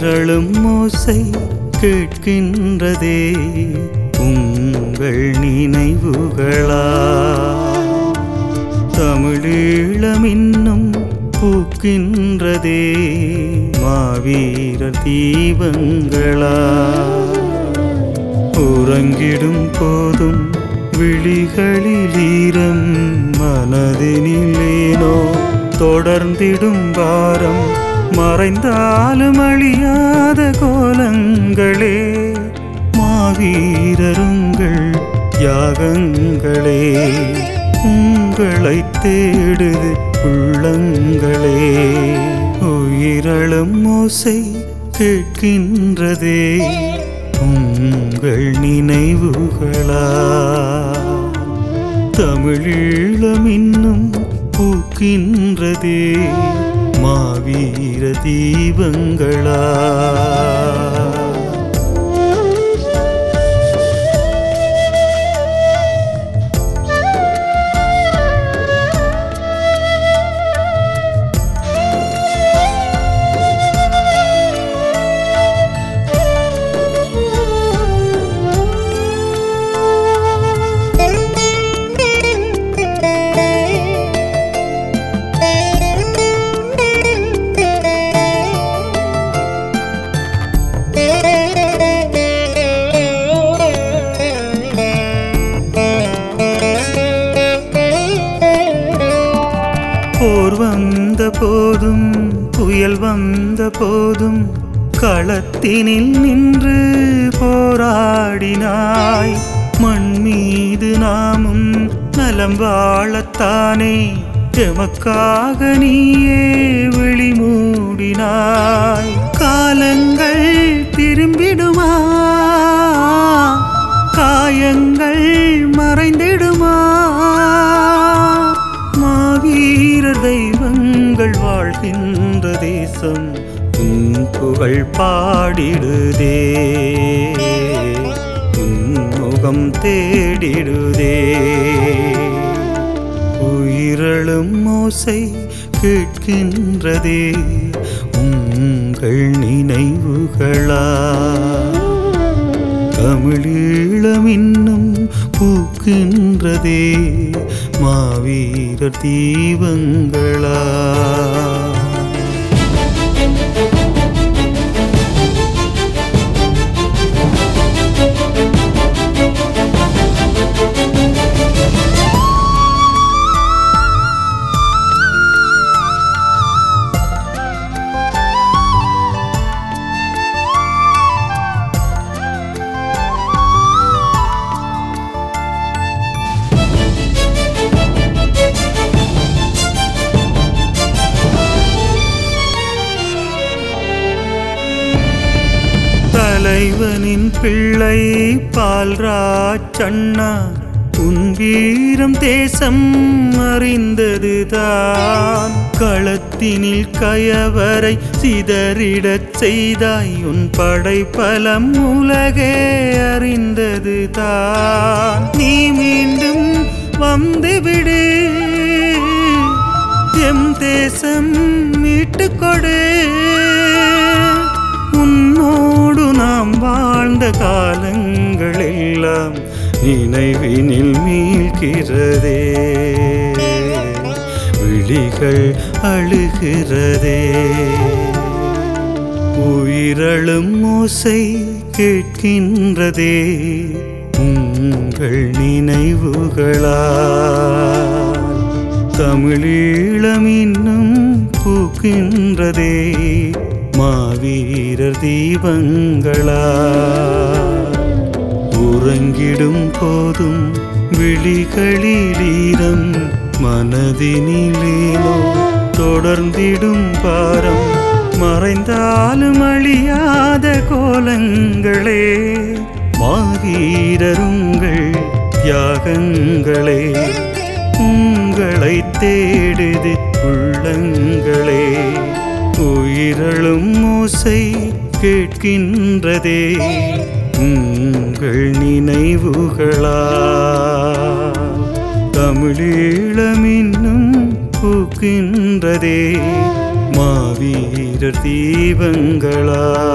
திரளும் ஓசை கேட்கின்றதே உங்கள் நினைவுகளா? தமிழீழம் இன்னும் பூக்கின்றதே மாவீரர் தீபங்களா? உறங்கிடும் போதும் விழிகளில் ஈரம் மனதினிலேனோ தொடர்ந்திடும் வாரம் மறைந்தாலும் அழியாத கோலங்களே மாவீரருங்கள் யாகங்களே உங்களை தேடுது உள்ளங்களே. உயிரளும் ஓசை கேட்கின்றதே உங்கள் நினைவுகளா? தமிழீழம் இன்னும் பூக்கின்றதே. மாவீர தீபங்களா? போதும் புயல் வந்த போதும் களத்தினில் நின்று போராடினாய். மண் மீது நாமும் நலம் வாழத்தானே எமக்காக நீயே விழிமூடினாய் காலங்கள் திரும்பிடுமா? புகழ் பாடிடுதே. உன் முகம் தேடிடுதே. உயிரளும் ஓசை கேட்கின்றதே. உங்கள் நினைவுகளா. தமிழீழம் இன்னும் பூக்கின்றதே. மாவீரர் தீபங்களா. சிவனின் பிள்ளை பால்ராச்சண்ணா உன் வீரம் தேசம் அறிந்ததுதான். களத்தினில் கயவரை சிதறிடச் செய்தாய் உன் படைப்பலம் உலகே அறிந்ததுதான். நீ மீண்டும் வந்துவிடு எம் தேசம் மீட்டுக்கொடு காலங்களெல்லாம் நினைவினில் மீள்கிறதே. விழிகள் அழுகிறதே. உயிரழும் ஓசை கேட்கின்றதே. உங்கள் நினைவுகளா தமிழீழம் இன்னும் பூக்கின்றதே. மாவீரர் தீபங்களா? உறங்கிடும் போதும் விழிகளிலீரம் மனதினிலேனோ தொடர்ந்திடும் பாரம் மறைந்தாலும் அழியாத கோலங்களே. மாவீரருங்கள் தியாகங்களே உங்களை தேடுது உள்ளங்களே. உயிரழும் ஓசை கேட்கின்றதே. உங்கள் நினைவுகளா? தமிழீழமின்னும் பூக்கின்றதே. மாவீரர் தீபங்களா?